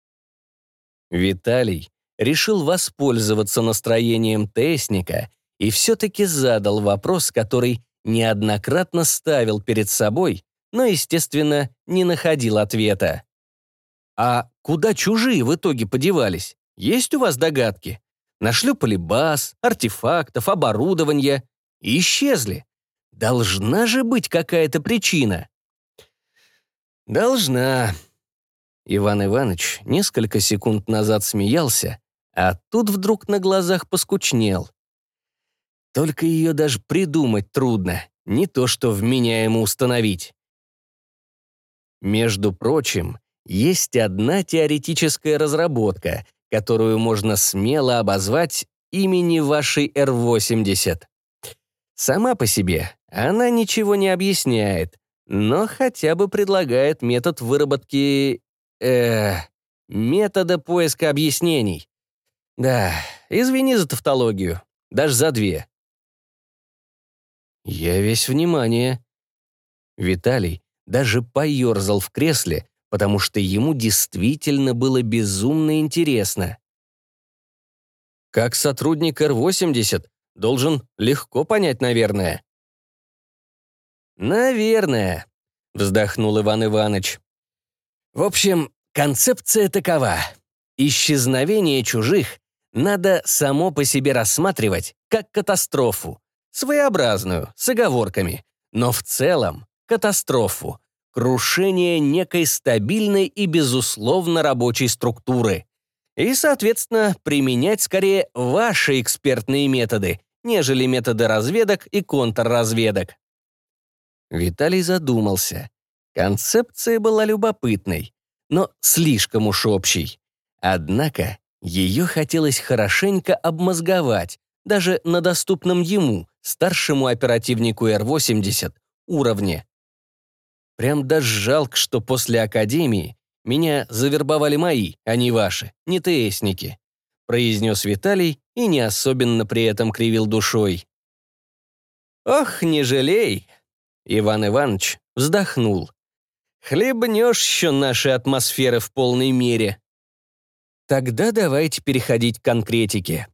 Виталий решил воспользоваться настроением тестника и все-таки задал вопрос, который неоднократно ставил перед собой, но, естественно, не находил ответа. А куда чужие в итоге подевались? Есть у вас догадки? Нашлепали баз, артефактов, оборудования и исчезли. Должна же быть какая-то причина. Должна. Иван Иванович несколько секунд назад смеялся, а тут вдруг на глазах поскучнел. Только ее даже придумать трудно, не то что вменяемо установить. Между прочим, есть одна теоретическая разработка, которую можно смело обозвать имени вашей R80. Сама по себе она ничего не объясняет, но хотя бы предлагает метод выработки... э метода поиска объяснений. Да, извини за тавтологию, даже за две. Я весь внимание. Виталий даже поерзал в кресле, потому что ему действительно было безумно интересно. Как сотрудник Р-80 должен легко понять, наверное. «Наверное», — вздохнул Иван Иванович. «В общем, концепция такова. Исчезновение чужих надо само по себе рассматривать как катастрофу, своеобразную, с оговорками, но в целом катастрофу, крушение некой стабильной и, безусловно, рабочей структуры. И, соответственно, применять скорее ваши экспертные методы, нежели методы разведок и контрразведок. Виталий задумался. Концепция была любопытной, но слишком уж общей. Однако ее хотелось хорошенько обмозговать, даже на доступном ему, старшему оперативнику Р-80, уровне. Прям даже жалко, что после академии меня завербовали мои, а не ваши, не ТСники», произнес Виталий и не особенно при этом кривил душой. «Ох, не жалей!» Иван Иванович вздохнул. «Хлебнешь еще наши атмосферы в полной мере». Тогда давайте переходить к конкретике.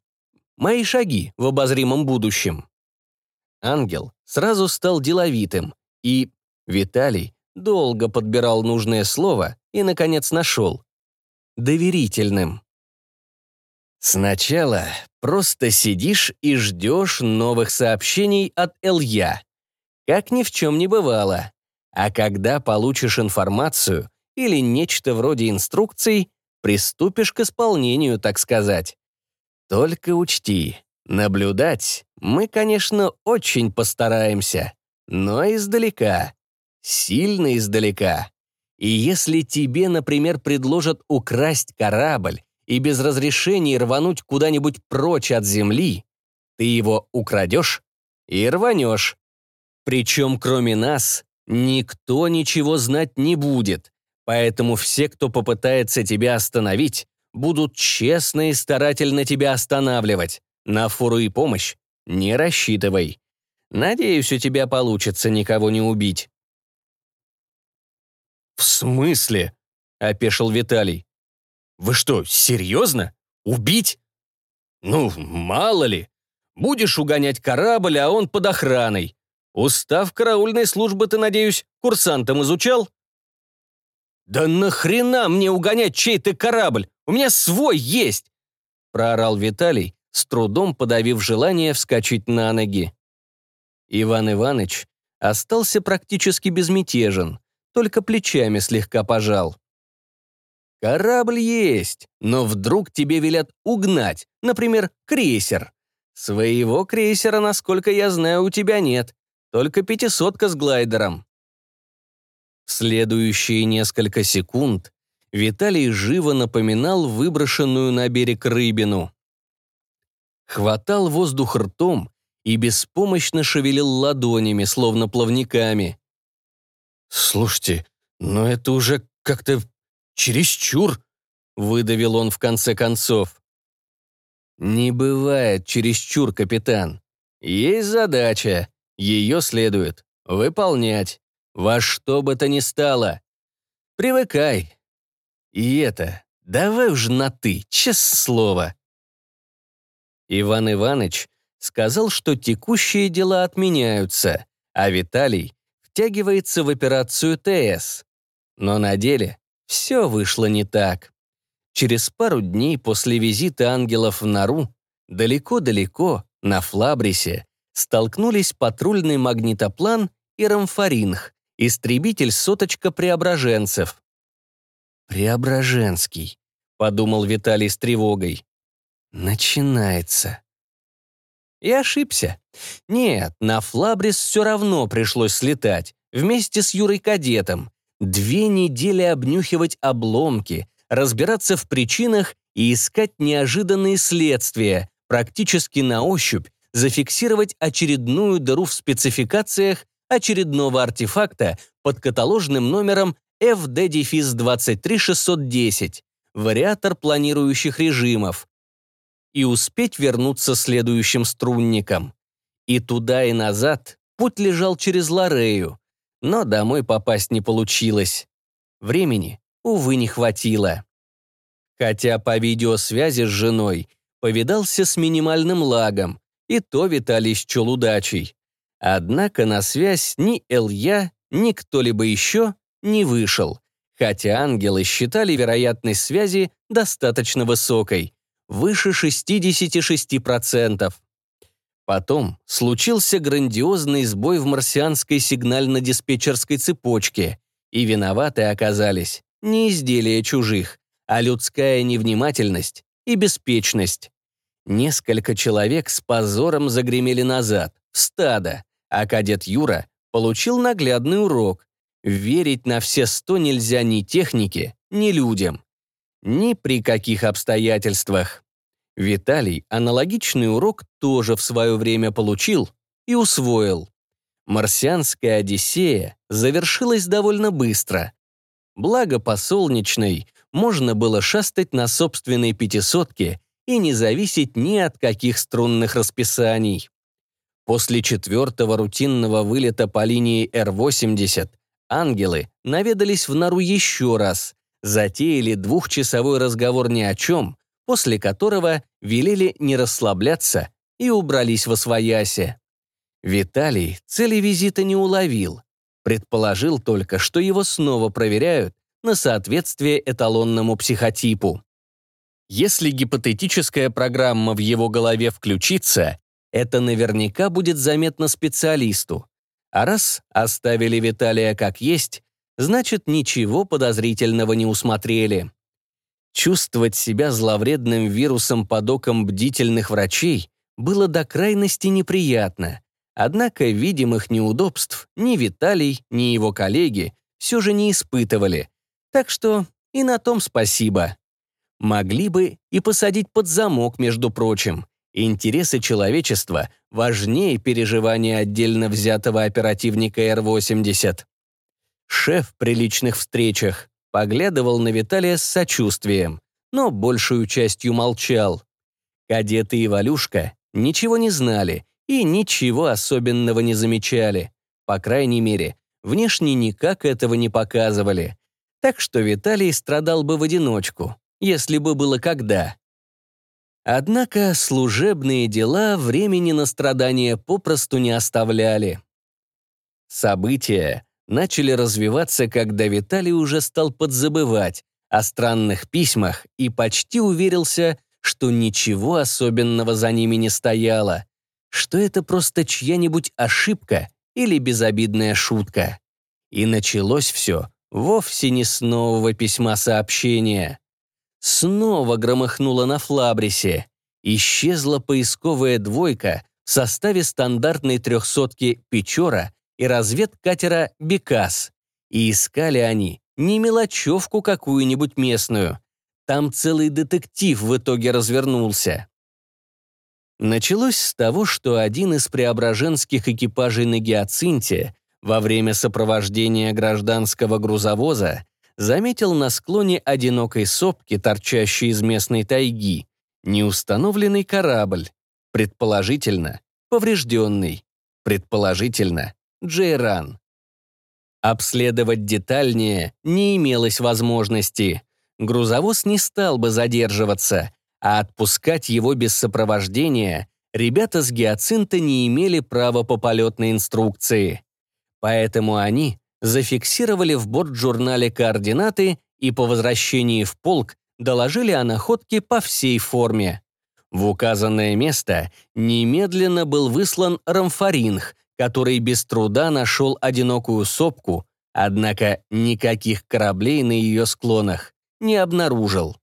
Мои шаги в обозримом будущем. Ангел сразу стал деловитым, и Виталий долго подбирал нужное слово и, наконец, нашел. Доверительным. Сначала просто сидишь и ждешь новых сообщений от Илья. Как ни в чем не бывало. А когда получишь информацию или нечто вроде инструкций, приступишь к исполнению, так сказать. Только учти, наблюдать мы, конечно, очень постараемся, но издалека, сильно издалека. И если тебе, например, предложат украсть корабль и без разрешения рвануть куда-нибудь прочь от земли, ты его украдешь и рванешь. Причем кроме нас никто ничего знать не будет, поэтому все, кто попытается тебя остановить, будут честно и старательно тебя останавливать. На фору и помощь не рассчитывай. Надеюсь, у тебя получится никого не убить. «В смысле?» — опешил Виталий. «Вы что, серьезно? Убить? Ну, мало ли. Будешь угонять корабль, а он под охраной. Устав караульной службы ты, надеюсь, курсантом изучал?» «Да нахрена мне угонять чей-то корабль? У меня свой есть!» проорал Виталий, с трудом подавив желание вскочить на ноги. Иван Иванович остался практически безмятежен, только плечами слегка пожал. «Корабль есть, но вдруг тебе велят угнать, например, крейсер. Своего крейсера, насколько я знаю, у тебя нет, только пятисотка с глайдером». В следующие несколько секунд Виталий живо напоминал выброшенную на берег рыбину. Хватал воздух ртом и беспомощно шевелил ладонями, словно плавниками. «Слушайте, но это уже как-то чересчур», — выдавил он в конце концов. «Не бывает чересчур, капитан. Есть задача, ее следует выполнять, во что бы то ни стало. Привыкай. И это, давай уж на «ты», честное слово». Иван Иванович сказал, что текущие дела отменяются, а Виталий втягивается в операцию ТС. Но на деле все вышло не так. Через пару дней после визита ангелов в нору, далеко-далеко, на Флабрисе, столкнулись патрульный магнитоплан и рамфоринг, истребитель соточка преображенцев. «Преображенский», — подумал Виталий с тревогой. «Начинается». И ошибся. Нет, на Флабрис все равно пришлось слетать, вместе с Юрой-кадетом. Две недели обнюхивать обломки, разбираться в причинах и искать неожиданные следствия, практически на ощупь зафиксировать очередную дыру в спецификациях очередного артефакта под каталожным номером FD-23610, вариатор планирующих режимов, и успеть вернуться следующим струнником. И туда, и назад путь лежал через Ларею, но домой попасть не получилось. Времени, увы, не хватило. Хотя по видеосвязи с женой повидался с минимальным лагом, и то Виталий счел удачей. Однако на связь ни Илья, ни кто-либо еще не вышел, хотя ангелы считали вероятность связи достаточно высокой выше 66%. Потом случился грандиозный сбой в марсианской сигнально-диспетчерской цепочке, и виноваты оказались не изделия чужих, а людская невнимательность и беспечность. Несколько человек с позором загремели назад, в стадо, а кадет Юра получил наглядный урок. Верить на все сто нельзя ни технике, ни людям. Ни при каких обстоятельствах. Виталий аналогичный урок тоже в свое время получил и усвоил. Марсианская Одиссея завершилась довольно быстро. Благо по солнечной можно было шастать на собственной пятисотке и не зависеть ни от каких струнных расписаний. После четвертого рутинного вылета по линии Р-80 ангелы наведались в нору еще раз, затеяли двухчасовой разговор ни о чем, после которого велели не расслабляться и убрались во своясе. Виталий цели визита не уловил. Предположил только, что его снова проверяют на соответствие эталонному психотипу. Если гипотетическая программа в его голове включится, это наверняка будет заметно специалисту. А раз оставили Виталия как есть, значит, ничего подозрительного не усмотрели. Чувствовать себя зловредным вирусом под оком бдительных врачей было до крайности неприятно. Однако видимых неудобств ни Виталий, ни его коллеги все же не испытывали. Так что и на том спасибо. Могли бы и посадить под замок, между прочим. Интересы человечества важнее переживания отдельно взятого оперативника Р-80. Шеф при личных встречах поглядывал на Виталия с сочувствием, но большую частью молчал. Кадеты и Валюшка ничего не знали и ничего особенного не замечали. По крайней мере, внешне никак этого не показывали. Так что Виталий страдал бы в одиночку, если бы было когда. Однако служебные дела времени на страдания попросту не оставляли. События начали развиваться, когда Виталий уже стал подзабывать о странных письмах и почти уверился, что ничего особенного за ними не стояло, что это просто чья-нибудь ошибка или безобидная шутка. И началось все вовсе не с нового письма сообщения. Снова громыхнуло на Флабрисе. Исчезла поисковая двойка в составе стандартной трехсотки «Печора» и разведкатера «Бекас». И искали они не мелочевку какую-нибудь местную. Там целый детектив в итоге развернулся. Началось с того, что один из преображенских экипажей на Гиацинте во время сопровождения гражданского грузовоза заметил на склоне одинокой сопки, торчащей из местной тайги, неустановленный корабль, предположительно, поврежденный, предположительно, Джейран. Обследовать детальнее не имелось возможности. Грузовоз не стал бы задерживаться, а отпускать его без сопровождения ребята с гиацинта не имели права по полетной инструкции. Поэтому они зафиксировали в борт-журнале координаты и по возвращении в полк доложили о находке по всей форме. В указанное место немедленно был выслан рамфоринг, который без труда нашел одинокую сопку, однако никаких кораблей на ее склонах не обнаружил.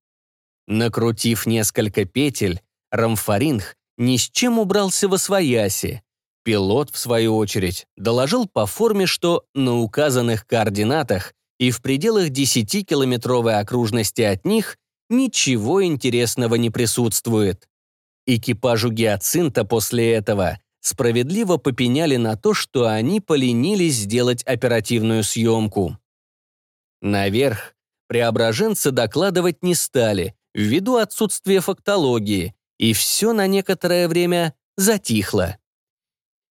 Накрутив несколько петель, Рамфоринг ни с чем убрался во свояси. Пилот, в свою очередь, доложил по форме, что на указанных координатах и в пределах 10-километровой окружности от них ничего интересного не присутствует. Экипажу гиацинта после этого справедливо попеняли на то, что они поленились сделать оперативную съемку. Наверх преображенцы докладывать не стали, ввиду отсутствия фактологии, и все на некоторое время затихло.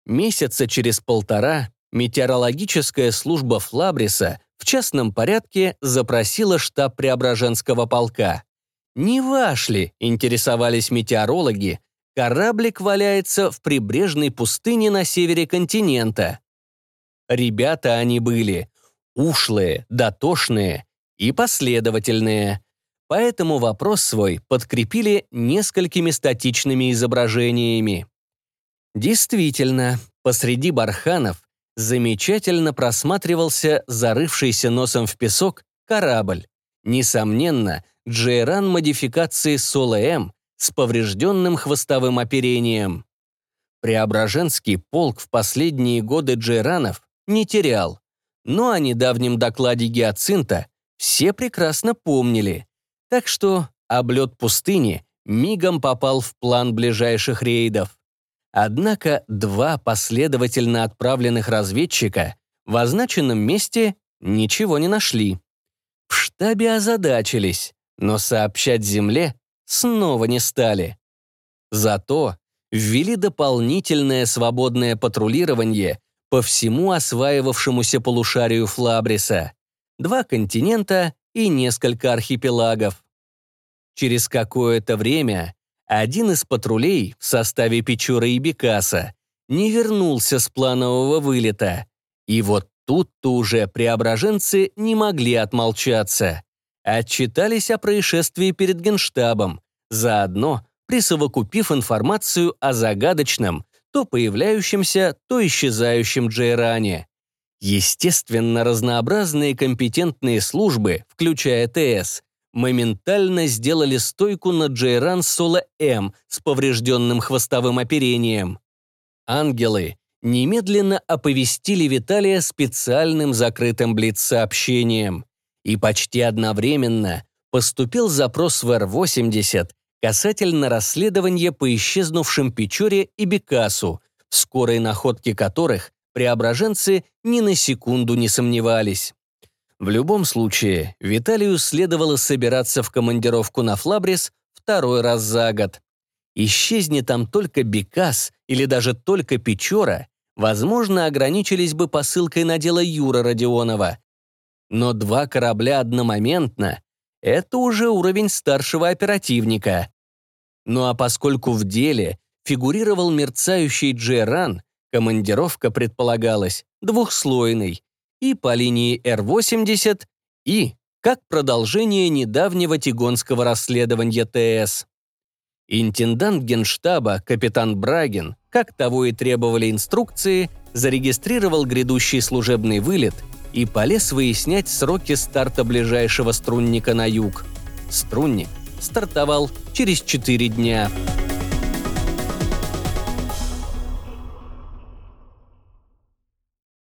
Месяца через полтора метеорологическая служба Флабриса в частном порядке запросила штаб Преображенского полка. Не ваш ли, интересовались метеорологи, кораблик валяется в прибрежной пустыне на севере континента. Ребята они были ушлые, дотошные и последовательные. Поэтому вопрос свой подкрепили несколькими статичными изображениями. Действительно, посреди барханов замечательно просматривался зарывшийся носом в песок корабль. Несомненно, Джейран модификации Соло-М с поврежденным хвостовым оперением. Преображенский полк в последние годы Джейранов не терял, но о недавнем докладе Гиацинта все прекрасно помнили. Так что облет пустыни мигом попал в план ближайших рейдов. Однако два последовательно отправленных разведчика в означенном месте ничего не нашли. В штабе озадачились, но сообщать земле снова не стали. Зато ввели дополнительное свободное патрулирование по всему осваивавшемуся полушарию Флабриса, два континента и несколько архипелагов. Через какое-то время один из патрулей в составе Печора и Бекаса не вернулся с планового вылета, и вот тут-то уже преображенцы не могли отмолчаться. Отчитались о происшествии перед Генштабом, заодно присовокупив информацию о загадочном, то появляющемся, то исчезающем Джейране. Естественно, разнообразные компетентные службы, включая ТС, моментально сделали стойку на Джейран Соло-М с поврежденным хвостовым оперением. Ангелы немедленно оповестили Виталия специальным закрытым блиц-сообщением. И почти одновременно поступил запрос в Р-80 касательно расследования по исчезнувшим Печоре и Бекасу, в скорой находке которых преображенцы ни на секунду не сомневались. В любом случае, Виталию следовало собираться в командировку на Флабрис второй раз за год. Исчезни там только Бекас или даже только Печора, возможно, ограничились бы посылкой на дело Юра Родионова. Но два корабля одномоментно — это уже уровень старшего оперативника. Ну а поскольку в деле фигурировал мерцающий Джеран, командировка предполагалась двухслойной и по линии Р-80, и как продолжение недавнего тигонского расследования ТС. Интендант генштаба, капитан Брагин, как того и требовали инструкции, зарегистрировал грядущий служебный вылет и полез выяснять сроки старта ближайшего струнника на юг. Струнник стартовал через четыре дня.